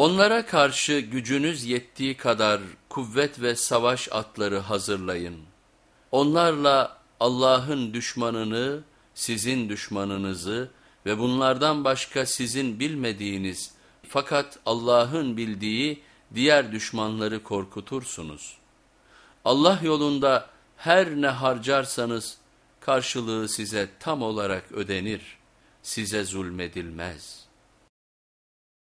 Onlara karşı gücünüz yettiği kadar kuvvet ve savaş atları hazırlayın. Onlarla Allah'ın düşmanını, sizin düşmanınızı ve bunlardan başka sizin bilmediğiniz fakat Allah'ın bildiği diğer düşmanları korkutursunuz. Allah yolunda her ne harcarsanız karşılığı size tam olarak ödenir, size zulmedilmez.''